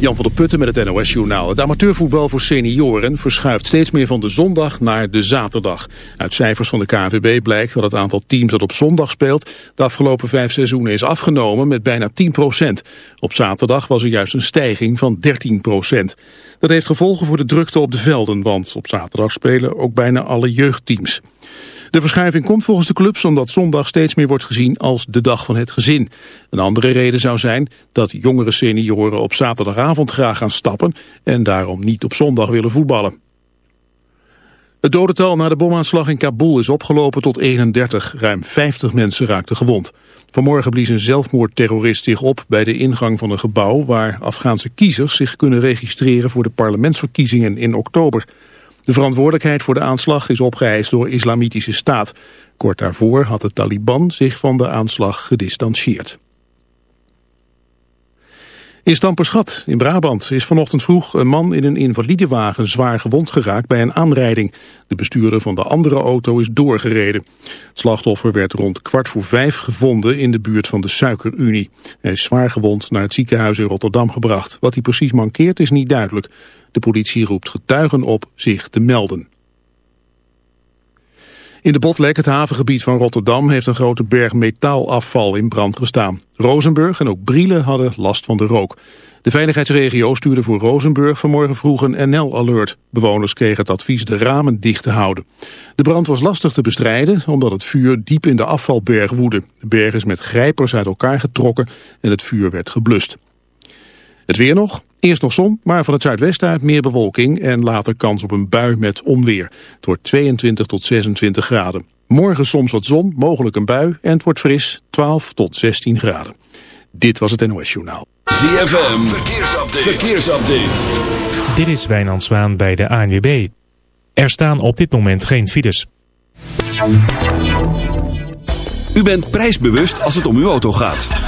Jan van der Putten met het NOS-journaal. Het amateurvoetbal voor senioren verschuift steeds meer van de zondag naar de zaterdag. Uit cijfers van de KNVB blijkt dat het aantal teams dat op zondag speelt... de afgelopen vijf seizoenen is afgenomen met bijna 10% Op zaterdag was er juist een stijging van 13% Dat heeft gevolgen voor de drukte op de velden... want op zaterdag spelen ook bijna alle jeugdteams. De verschuiving komt volgens de clubs omdat zondag steeds meer wordt gezien als de dag van het gezin. Een andere reden zou zijn dat jongere senioren op zaterdagavond graag gaan stappen en daarom niet op zondag willen voetballen. Het dodental na de bomaanslag in Kabul is opgelopen tot 31. Ruim 50 mensen raakten gewond. Vanmorgen blies een zelfmoordterrorist zich op bij de ingang van een gebouw... waar Afghaanse kiezers zich kunnen registreren voor de parlementsverkiezingen in oktober. De verantwoordelijkheid voor de aanslag is opgeëist door Islamitische Staat. Kort daarvoor had de Taliban zich van de aanslag gedistanceerd. In Stamperschat in Brabant is vanochtend vroeg een man in een invalidewagen zwaar gewond geraakt bij een aanrijding. De bestuurder van de andere auto is doorgereden. Het slachtoffer werd rond kwart voor vijf gevonden in de buurt van de Suikerunie. Hij is zwaar gewond naar het ziekenhuis in Rotterdam gebracht. Wat hij precies mankeert is niet duidelijk. De politie roept getuigen op zich te melden. In de Botlek, het havengebied van Rotterdam, heeft een grote berg metaalafval in brand gestaan. Rozenburg en ook Brielen hadden last van de rook. De veiligheidsregio stuurde voor Rozenburg vanmorgen vroeg een NL-alert. Bewoners kregen het advies de ramen dicht te houden. De brand was lastig te bestrijden omdat het vuur diep in de afvalberg woedde. De berg is met grijpers uit elkaar getrokken en het vuur werd geblust. Het weer nog. Eerst nog zon, maar van het zuidwesten uit meer bewolking en later kans op een bui met onweer. Het wordt 22 tot 26 graden. Morgen soms wat zon, mogelijk een bui en het wordt fris 12 tot 16 graden. Dit was het NOS Journaal. ZFM, verkeersupdate. verkeersupdate. Dit is Wijnand Zwaan bij de ANWB. Er staan op dit moment geen files. U bent prijsbewust als het om uw auto gaat.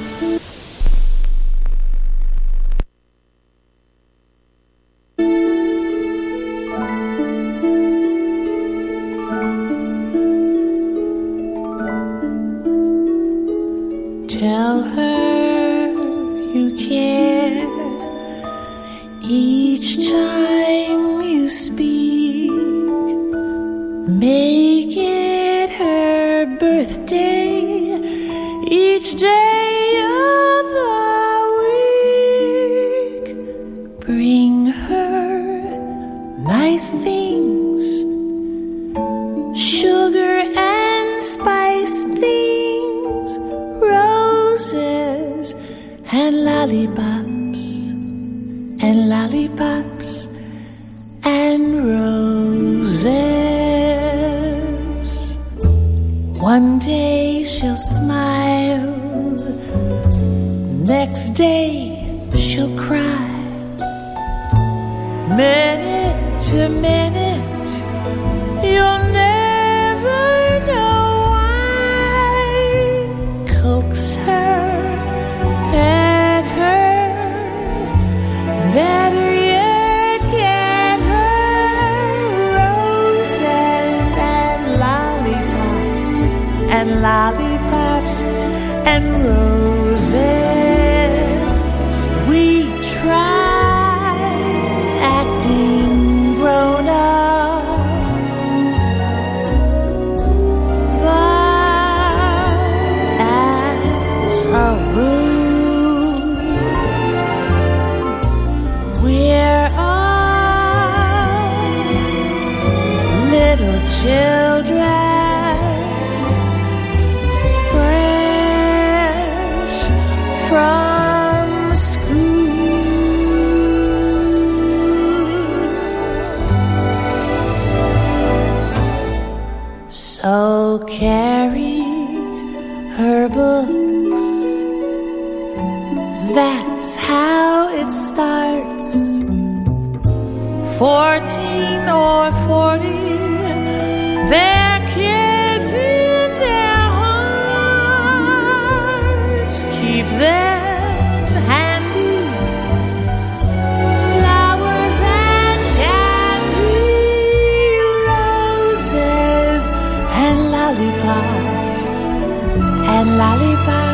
Make it her birthday each day of the week. Bring her nice things sugar and spice things, roses and lollipops, and lollipops she'll smile, next day she'll cry. Minute to minute, you'll never know why. Coax her, pet her, better yet, and Fourteen or forty, their kids in their hearts keep them handy. Flowers and candy, roses and lollipops, and lollipops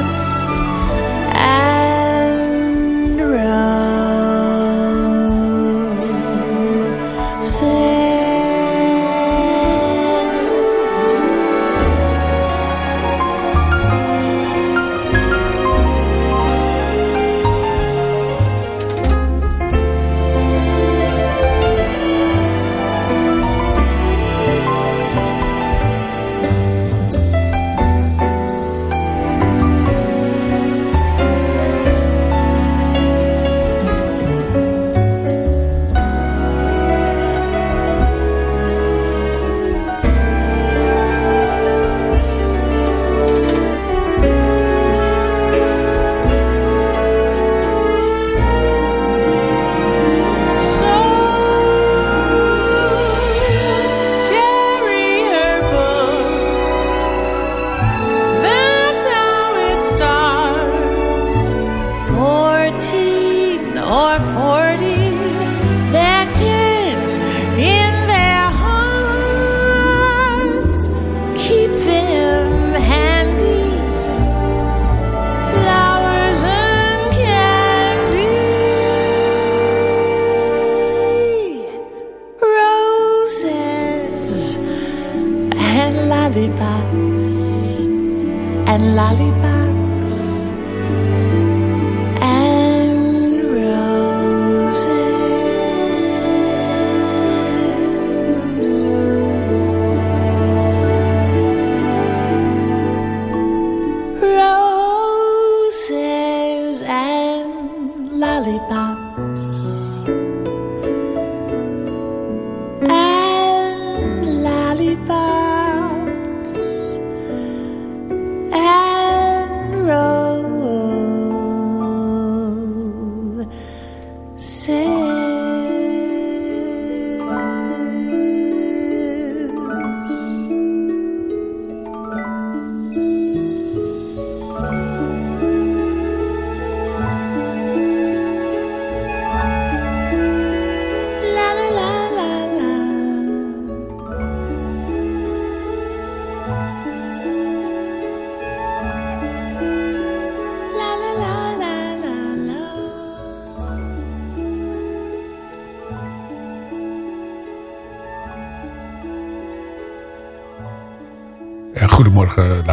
and lollipops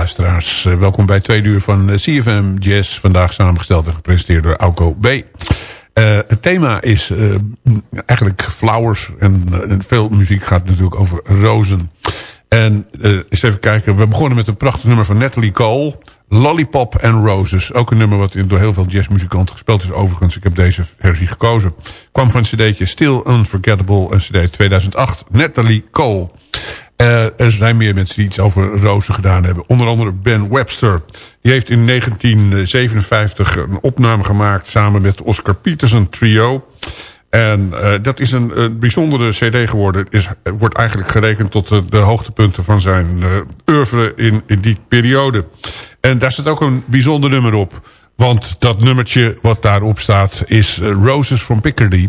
Eh, welkom bij twee uur van eh, CFM Jazz. Vandaag samengesteld en gepresenteerd door Auko B. Eh, het thema is eigenlijk flowers. En, veel muziek gaat natuurlijk over rozen. En eens even kijken. We begonnen met een prachtig nummer van Natalie Cole. Lollipop and Roses. Ook een nummer wat door heel veel jazzmuzikanten gespeeld is. Overigens, ik heb deze versie gekozen. Kwam van een cd'tje Still Unforgettable. Een cd 2008. Natalie Cole. Eh, er zijn meer mensen die iets over rozen gedaan hebben. Onder andere Ben Webster. Die heeft in 1957 een opname gemaakt... samen met Oscar Peterson Trio. En eh, dat is een, bijzondere cd geworden. Is, wordt eigenlijk gerekend tot de, de hoogtepunten van zijn eh oeuvre in, in die periode. En daar staat ook een bijzonder nummer op. Want dat nummertje wat daarop staat is Roses from Picardy.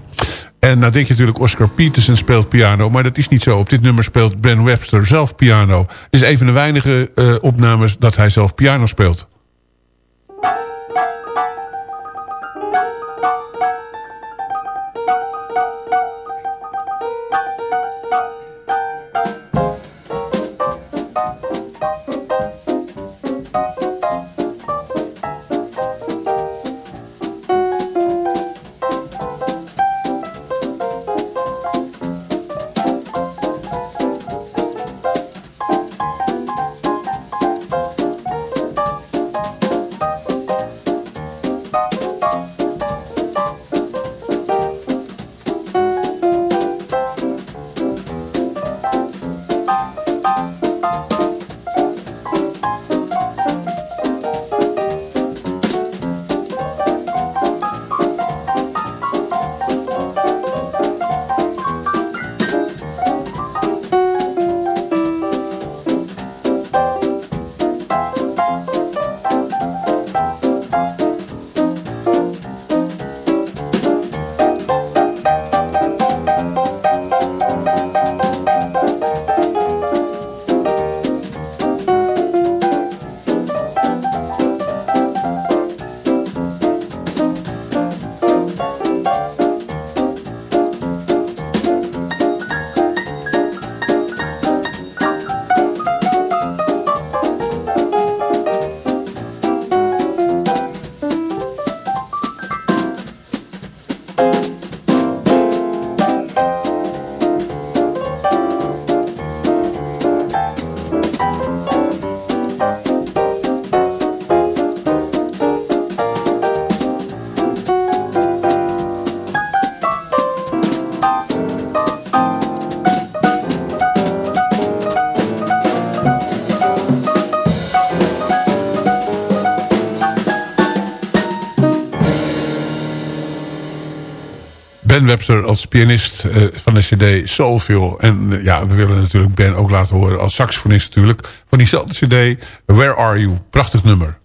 En nou denk je natuurlijk Oscar Peterson speelt piano. Maar dat is niet zo. Op dit nummer speelt Ben Webster zelf piano. Het is een van de weinige eh, opnames dat hij zelf piano speelt. Webster als pianist eh, van de cd Soulful. En eh, ja, we willen natuurlijk Ben ook laten horen als saxofonist natuurlijk. Van diezelfde cd Where Are You? Prachtig nummer.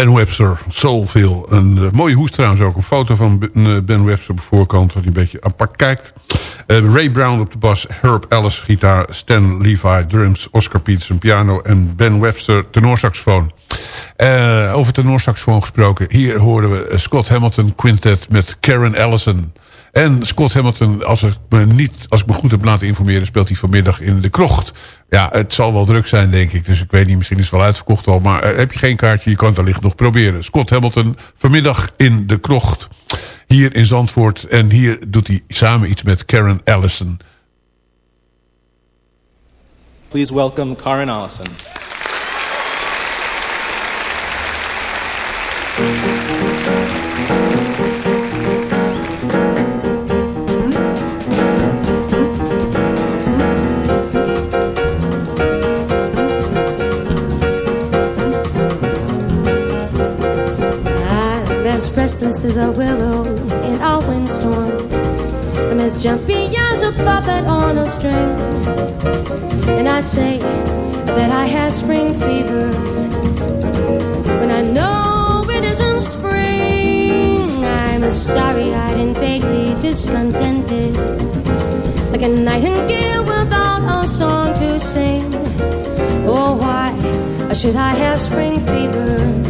Ben Webster, Soulville. Een eh, mooie hoes trouwens ook. Een foto van Ben- eh, Ben Webster op de voorkant. Wat hij een beetje apart kijkt. Eh, Ray Brown op de bas, Herb Ellis gitaar, Stan Levi drums, Oscar Peterson piano en Ben Webster tenorsaxofoon. Eh over tenorsaxofoon gesproken, hier horen we Scott Hamilton Quintet met Karen Allison. En Scott Hamilton, als ik, me niet, als ik me goed heb laten informeren... speelt hij vanmiddag in de krocht. Ja, het zal wel druk zijn, denk ik. Dus ik weet niet, misschien is het wel uitverkocht al. Maar eh, heb je geen kaartje, je kan het wellicht nog proberen. Scott Hamilton, vanmiddag in de krocht. Hier in Zandvoort. En hier doet hij samen iets met Karen Allison. Please welcome Karen Allison. Restless as a willow in a windstorm. I'm as jumpy as a puppet on a string. And I'd say that I had spring fever when I know it isn't spring. I'm starry eyed and vaguely discontented, like a nightingale without a song to sing. Oh, why should I have spring fever?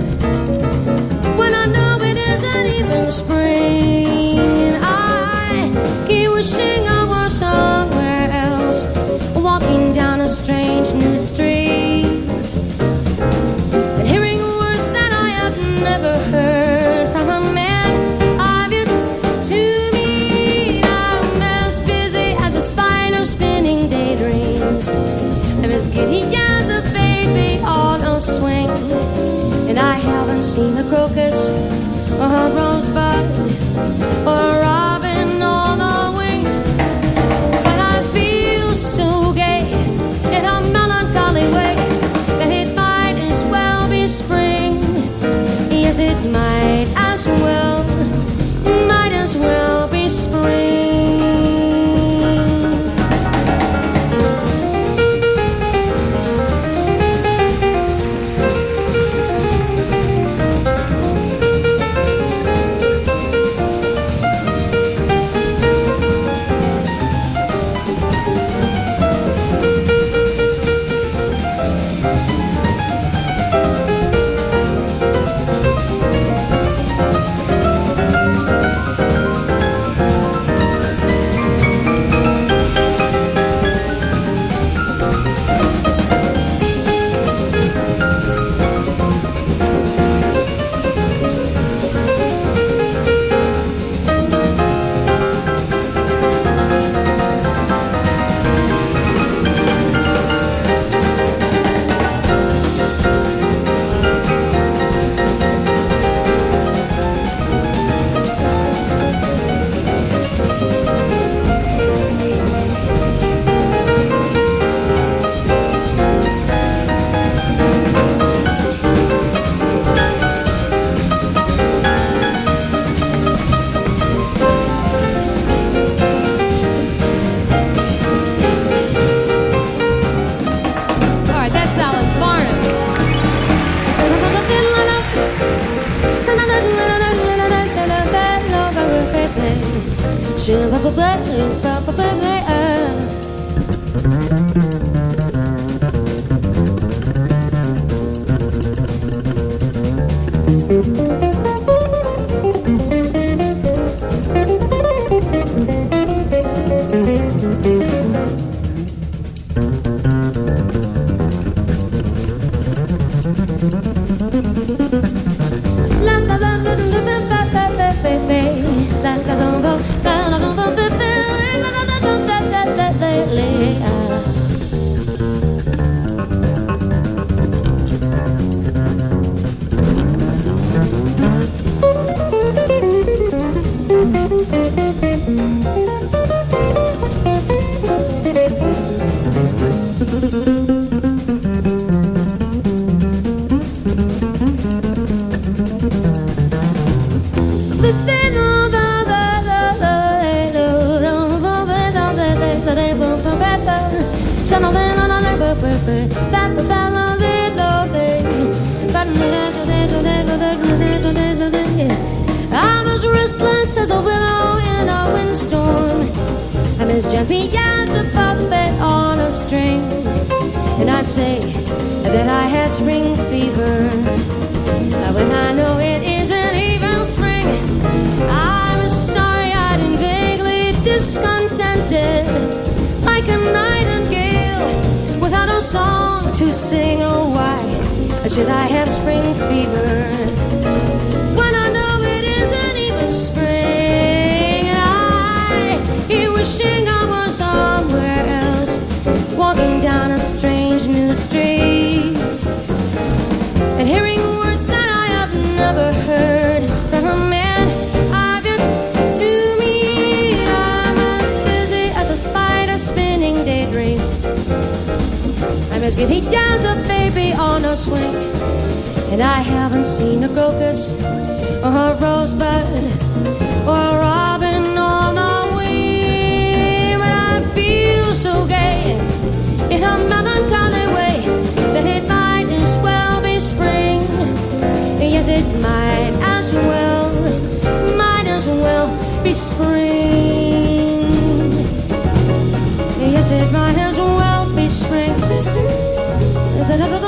Isn't even spring. I keep wishing I was somewhere else, walking down a strange new street. And hearing words that I have never heard from a man I've it to me. I'm as busy as a spider spinning daydreams. I'm as giddy as a baby on a swing. And I haven't seen a crocus it might as well, I'm as giddy a baby on a swing, and I haven't seen a crocus or a rosebud or a robin on the wing, but I feel so gay in a melancholy way that it might as well be spring. Yes, it might as well, might as well be spring. Yes, it a. Might as well be spring.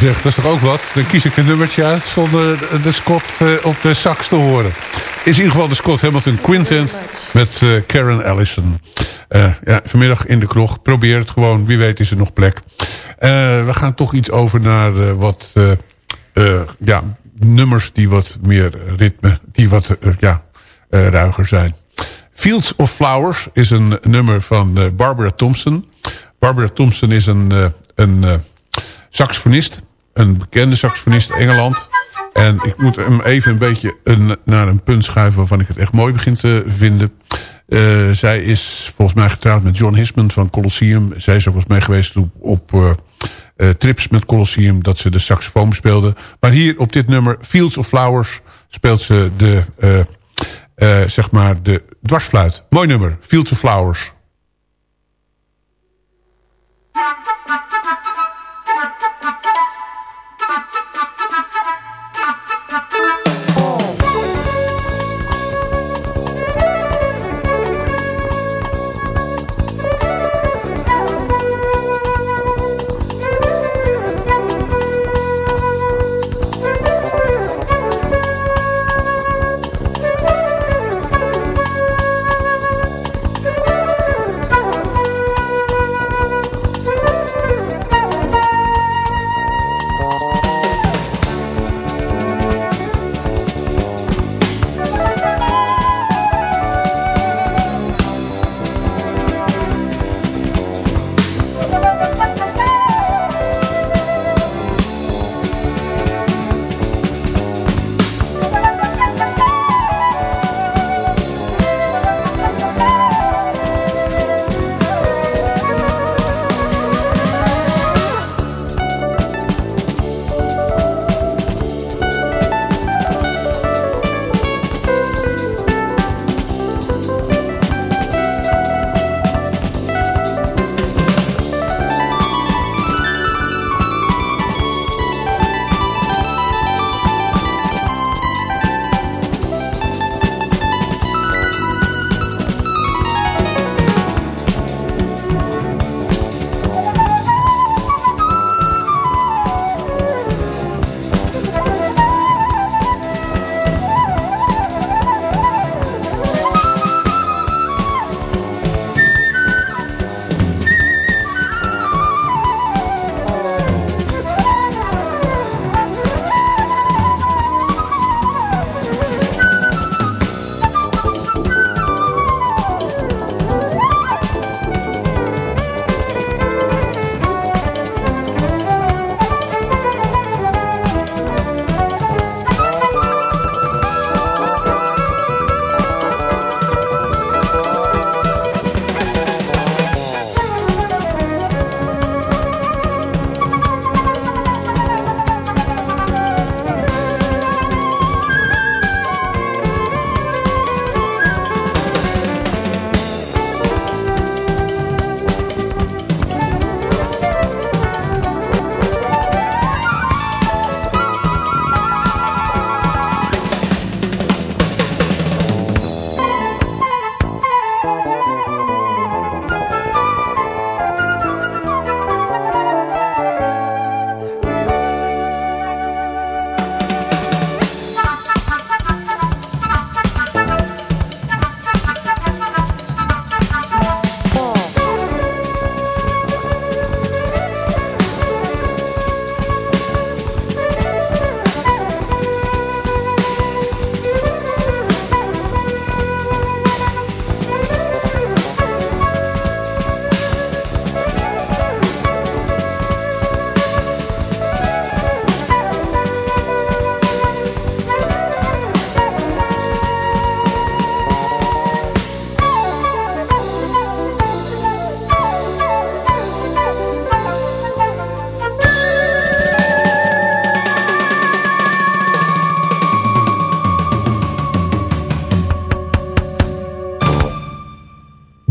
zeg, dat is toch ook wat? Dan kies ik een nummertje uit zonder de Scott eh, op de sax te horen. Is in ieder geval de Scott Hamilton Quintet met eh, Karen Allison. Eh, ja, vanmiddag in de kroeg. Probeer het gewoon. Wie weet is er nog plek. We gaan toch iets over naar wat ja, nummers die wat meer ritme, die wat ja, ruiger zijn. Fields of Flowers is een nummer van Barbara Thompson. Barbara Thompson is een, een saxofonist. Een bekende saxofonist Engeland. En ik moet hem even een beetje naar een punt schuiven... waarvan ik het echt mooi begin te vinden. Eh, zij is volgens mij getrouwd met John Hisman van Colosseum. Zij is ook eens mee geweest op, op eh, eh, trips met Colosseum... dat ze de saxofoon speelde. Maar hier op dit nummer, Fields of Flowers... speelt ze de, zeg maar de dwarsfluit. Mooi nummer, Fields of Flowers.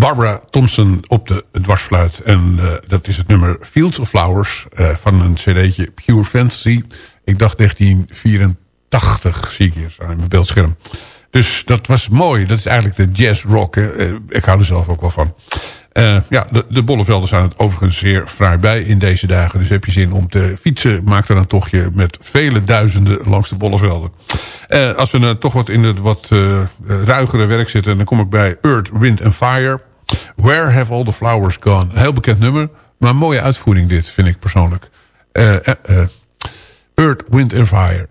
Barbara Thompson op de dwarsfluit. En eh, dat is het nummer Fields of Flowers eh, van een cd'tje Pure Fantasy. Ik dacht 1984 zie ik hier aan mijn beeldscherm. Dus dat was mooi. Dat is eigenlijk de jazz rock. hè. Eh, ik hou er zelf ook wel van. Eh, ja, de, de Bollevelden zijn het overigens zeer fraai bij in deze dagen. Dus heb je zin om te fietsen, maak dan een tochtje met vele duizenden langs de Bollevelden. Eh, als we dan toch wat in het wat ruigere werk zitten... dan kom ik bij Earth, Wind and Fire. Where Have All the Flowers Gone? Een heel bekend nummer, maar een mooie uitvoering dit, vind ik persoonlijk. Eh, eh, eh, Earth, Wind and Fire.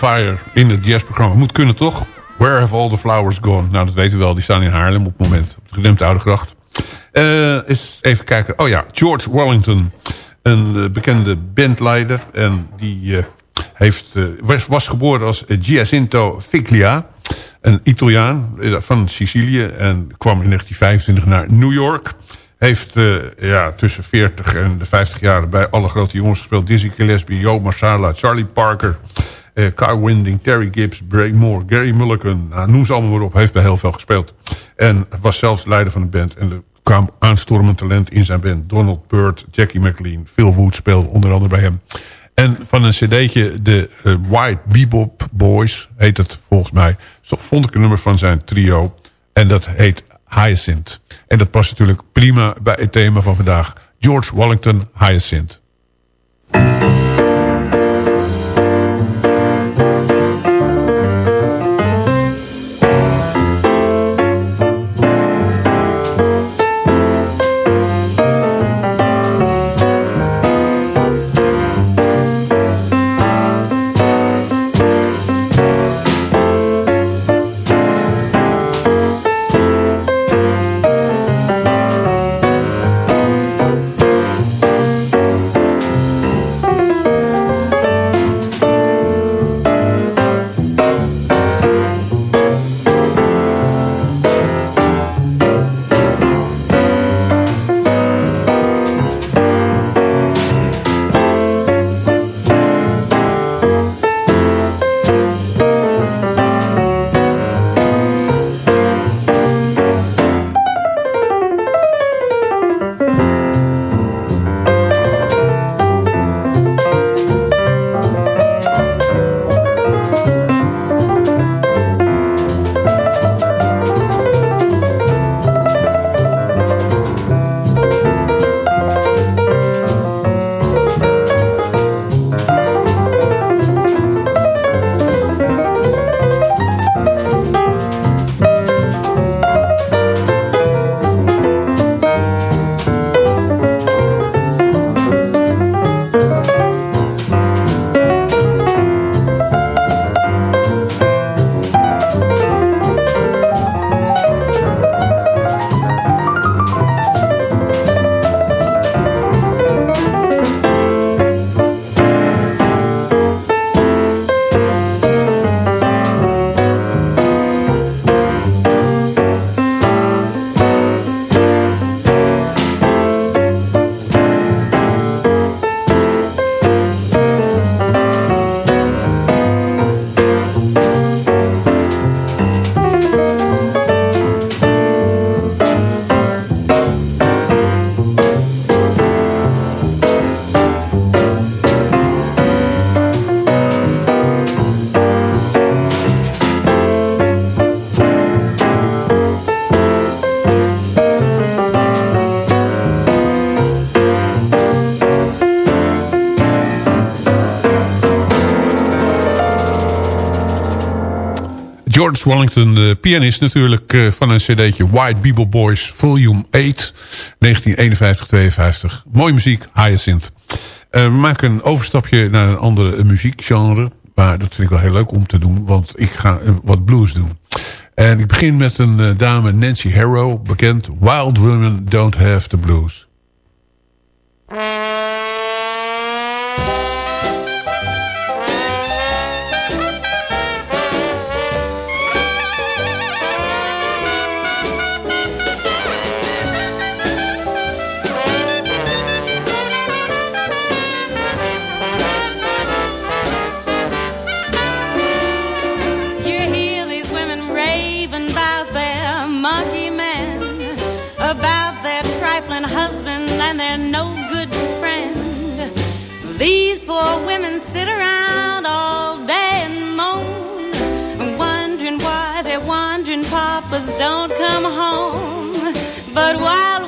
Fire in het jazzprogramma. Moet kunnen toch? Where have all the flowers gone? Nou, dat weten we wel. Die staan in Haarlem op het moment. Op de gedempte Oude Gracht. Eh, eens even kijken. Oh ja, George Wellington. Een eh, bekende bandleider. En die eh, heeft, was, was geboren als Giacinto Figlia. Een Italiaan van Sicilië. En kwam in 1925 naar New York. Heeft ja, tussen 40 en de 50 jaar bij alle grote jongens gespeeld. Dizzy Gillespie, Joe Marsala, Charlie Parker... eh Carl Winding, Terry Gibbs, Bray Moore, Gary Mulligan. Nou, noem ze allemaal maar op. Heeft bij heel veel gespeeld. En was zelfs leider van de band. En er kwam aanstormend talent in zijn band. Donald Byrd, Jackie McLean, Phil Wood speelde onder andere bij hem. En van een cd'tje, de eh, White Bebop Boys, heet het volgens mij. Vond ik een nummer van zijn trio. En dat heet Hyacinth. En dat past natuurlijk prima bij het thema van vandaag. George Wellington Hyacinth. Wellington, de pianist natuurlijk eh, van een cd'tje White Bebop Boys Volume 8, 1951-52. Mooie muziek, Hyacinth. Eh, we maken een overstapje naar een andere muziekgenre. Maar dat vind ik wel heel leuk om te doen, want ik ga eh, wat blues doen. En ik begin met een dame, Nancy Harrow, bekend. Wild Women Don't Have the Blues. But wild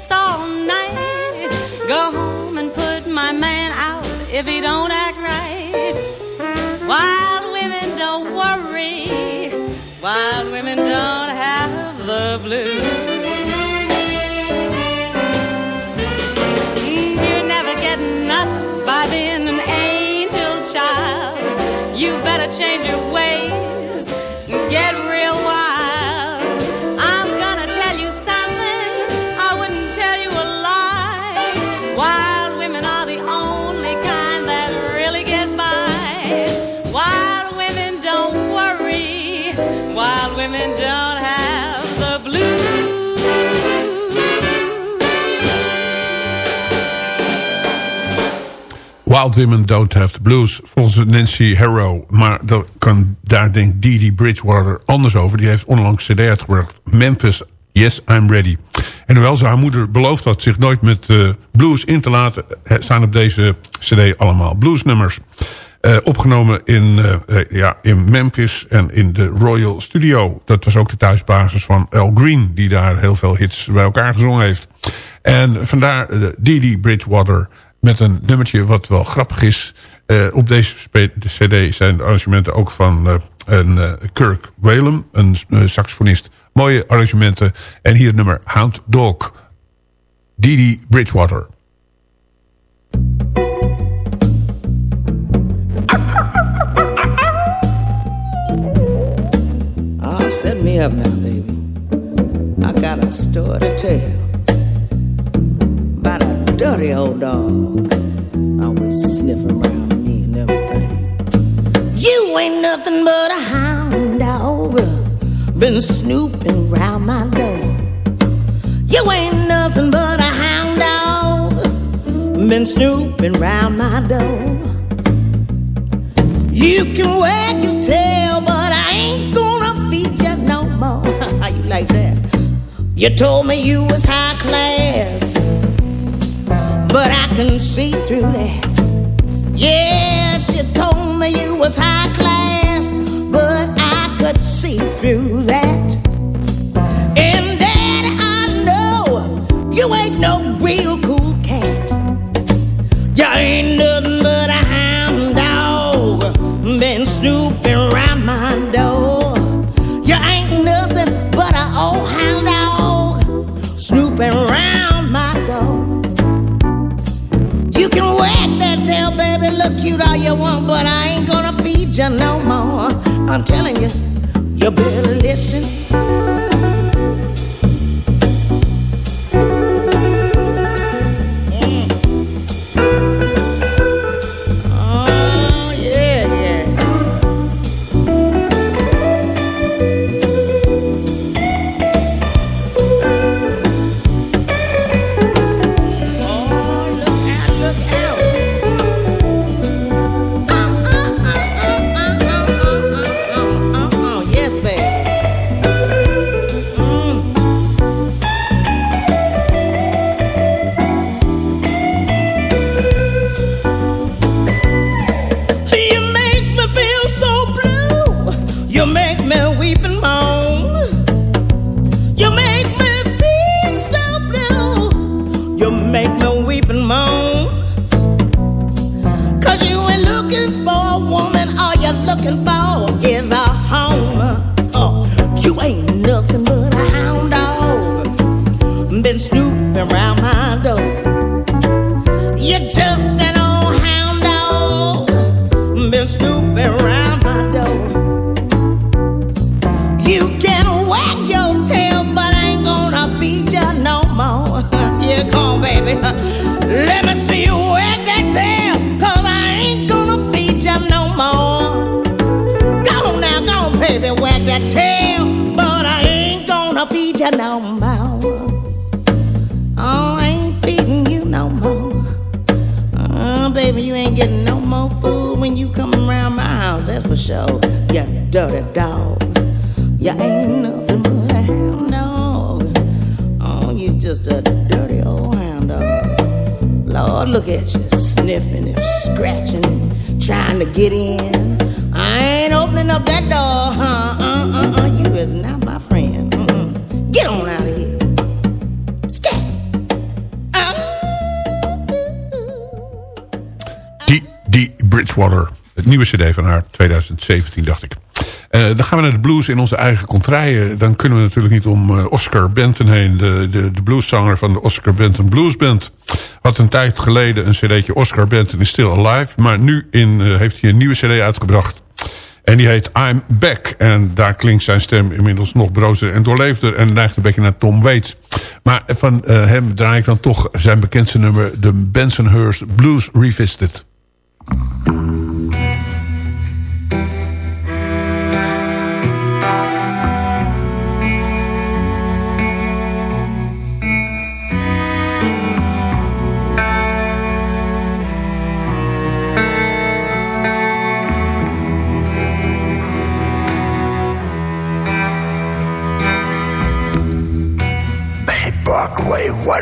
streets all night. Go home and put my man out if he don't act right. Wild women don't worry, wild women don't have the blues. Wild Women Don't Have the Blues. Volgens Nancy Harrow. Maar daar kan, daar denkt Dee Bridgewater anders over. Die heeft onlangs cd uitgebracht. Memphis, Yes, I'm Ready. En hoewel ze haar moeder beloofd had zich nooit met eh, blues in te laten... eh, staan op deze cd allemaal bluesnummers. Eh, opgenomen in, ja, in Memphis en in de Royal Studio. Dat was ook de thuisbasis van Al Green, die daar heel veel hits bij elkaar gezongen heeft. En vandaar Didi Bridgewater met een nummertje wat wel grappig is. Eh, op deze cd zijn de arrangementen ook van eh, een, eh, Kirk Whalum, een saxofonist. Mooie arrangementen. En hier het nummer Hound Dog. Didi Bridgewater. Oh, set me up now, baby. I got a story to tell about a dirty old dog. Always sniffing around me and everything. You ain't nothing but a hound dog. Been snooping around my door. You ain't nothing but a hound dog. Been snooping around my door. You can wag your tail, but I ain't gonna feed you no more. How you like that? You told me you was high class, but I can see through that. Yes, you told me you was high class, but I could see through that. And Daddy, I know you ain't no real cool cat. You ain't nothing but a hound dog. Been snooping cute all you want, but I ain't gonna feed you no more. I'm telling you, you better listen. You make me weep and moan. Cause you ain't looking for a woman. All you're looking for dirty dog. You ain't nothing but a hound dog. Oh, you just a dirty old hound dog. Lord, look at you, sniffing and scratching and trying to get in. I ain't opening up that door, huh? Uh, uh, uh, you is not my friend. Mm-mm. Get on out of here. Scat. Die Bridgewater. Het nieuwe cd van haar, 2017 dacht ik. Eh, dan gaan we naar de blues in onze eigen contraien. Dan kunnen we natuurlijk niet om eh, Oscar Benton heen. De, de, de blueszanger van de Oscar Benton Blues Band. Had een tijd geleden een cd'tje Oscar Benton is Still Alive. Maar nu in, eh, heeft hij een nieuwe cd uitgebracht. En die heet I'm Back. En daar klinkt zijn stem inmiddels nog brozer en doorleefder. En neigt een beetje naar Tom Waits. Maar van hem draai ik dan toch zijn bekendste nummer... de Bensonhurst Blues Revisited.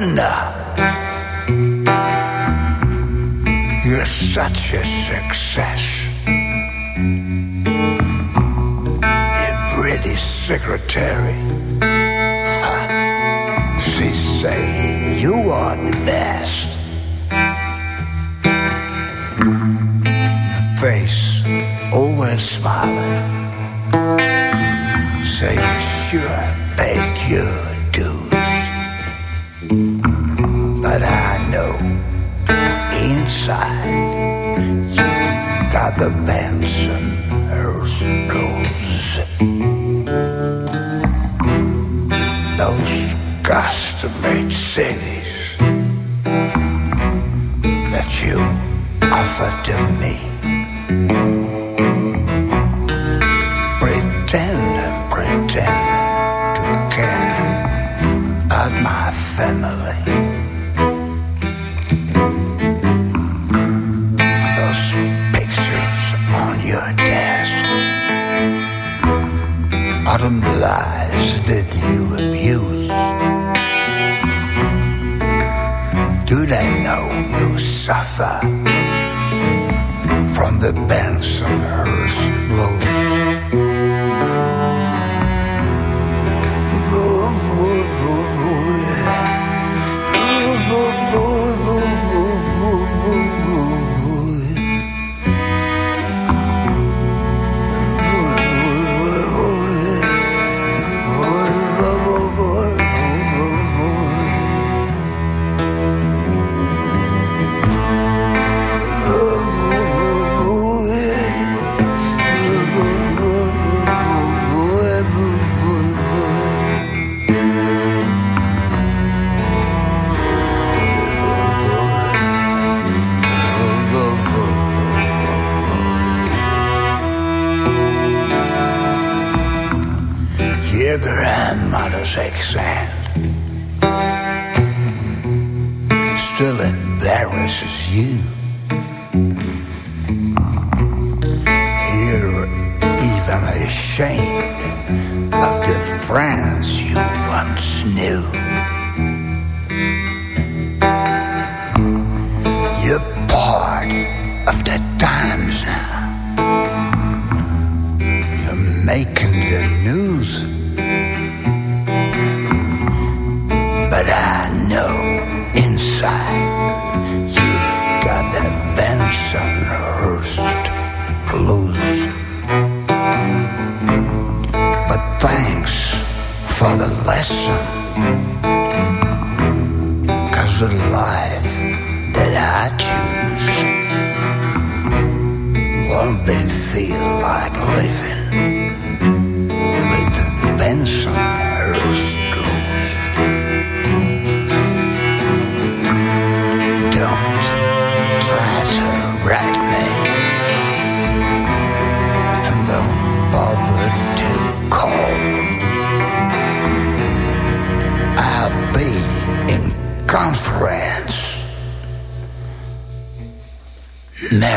Wonder. You're such a success. Your British secretary. Ha. She say you are the best.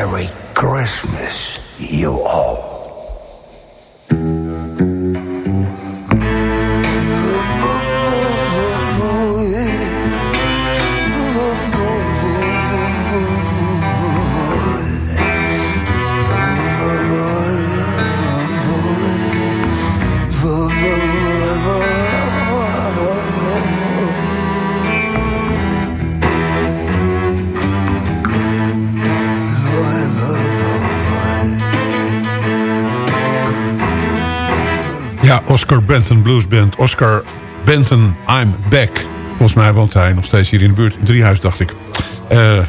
Merry Christmas, you all. Oscar Benton Blues Band. Oscar Benton, I'm back. Volgens mij woont hij nog steeds hier in de buurt. In Driehuis, dacht ik. Eh,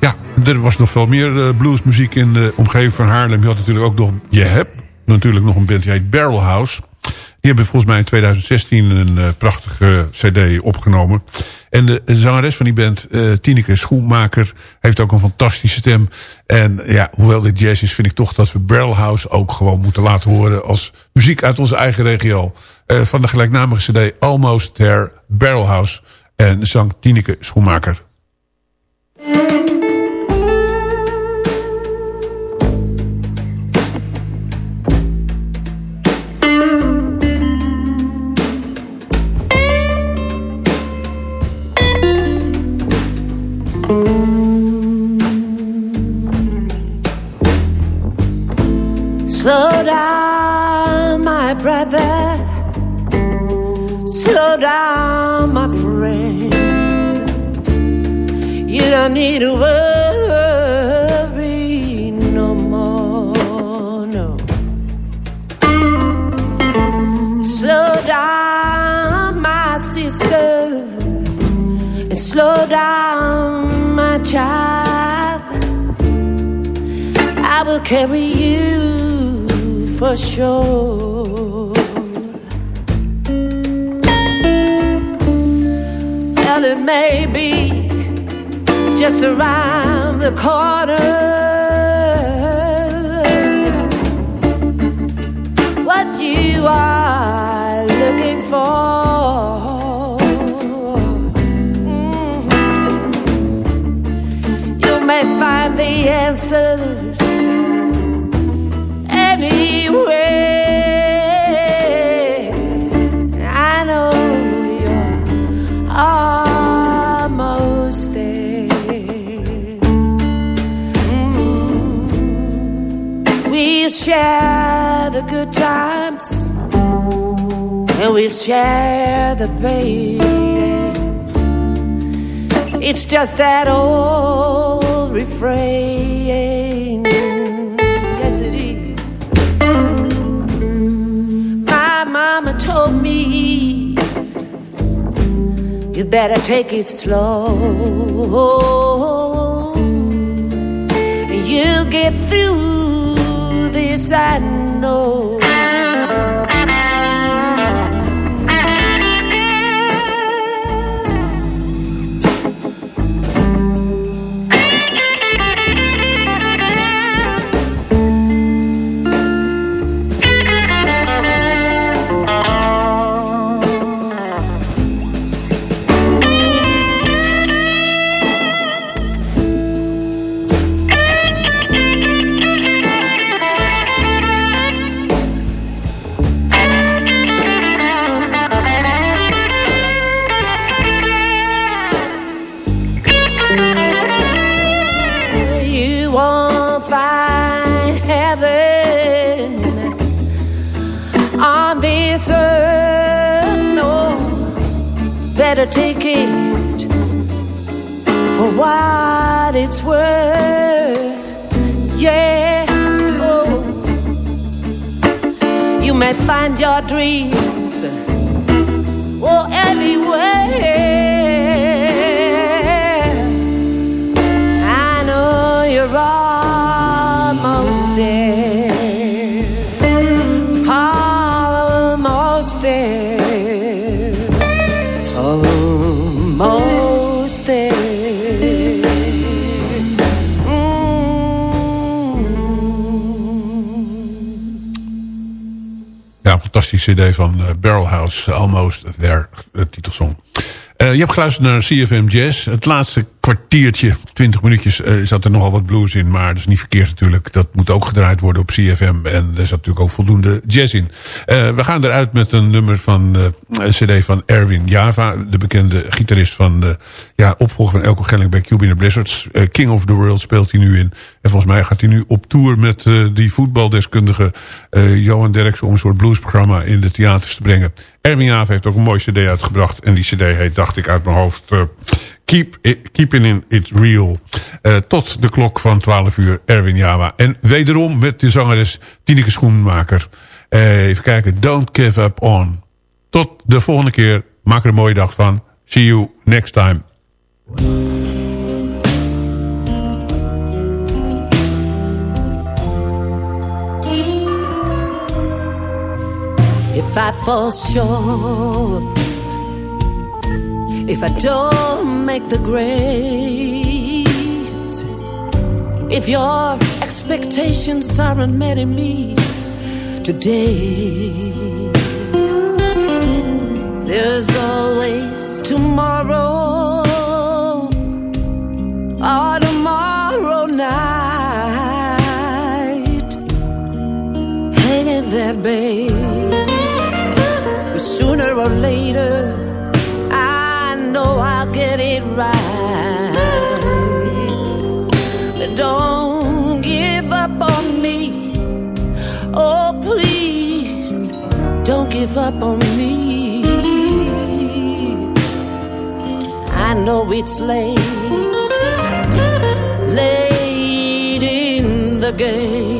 ja, er was nog veel meer eh, bluesmuziek in de omgeving van Haarlem. Je had natuurlijk ook nog... Je hebt natuurlijk nog een band die heet Barrel House. Die hebben volgens mij in 2016 een eh, prachtige cd opgenomen. En de, zangeres van die band, eh Tineke Schoenmaker, heeft ook een fantastische stem. En ja, hoewel dit jazz is, vind ik toch dat we Barrel House ook gewoon moeten laten horen als muziek uit onze eigen regio. Eh, van de gelijknamige cd Almost There, Barrel House. En zang Tineke Schoenmaker. Need to worry no more, no. Slow down, my sister, and slow down, my child. I will carry you for sure. Well, it may be just around the corner. What you are looking for. Mhm. You may find the answers share the good times and we'll share the pain. It's just that old refrain. Yes, it is. My mama told me you better take it slow. You'll get through I know. Cd van eh, Barrelhouse, Almost There, de titelsong. Eh, je hebt geluisterd naar CFM Jazz. Het laatste kwartiertje, 20 minuutjes, eh, zat er nogal wat blues in. Maar dat is niet verkeerd natuurlijk. Dat moet ook gedraaid worden op CFM. En er zat natuurlijk ook voldoende jazz in. Eh, we gaan eruit met een nummer van eh, een cd van Erwin Java. De bekende gitarist van ja, opvolger van Elko Gelling bij Cuban Blizzards. King of the World speelt hij nu in. En volgens mij gaat hij nu op tour met die voetbaldeskundige Johan Derksen... om een soort bluesprogramma in de theaters te brengen. Erwin Java heeft ook een mooie cd uitgebracht. En die cd heet, dacht ik uit mijn hoofd... Keep it, Keeping in It Real. Eh, tot de klok van 12 uur Erwin Java. En wederom met de zangeres Tineke Schoenmaker. Eh, even kijken. Don't Give Up On. Tot de volgende keer. Maak er een mooie dag van. See you next time. If I fall short, if I don't make the grade, if your expectations aren't met in me today, there's always tomorrow or tomorrow night. Hang in there, babe. But sooner or later, know I'll get it right. But don't give up on me. Oh, please, don't give up on me. I know it's late, late in the game.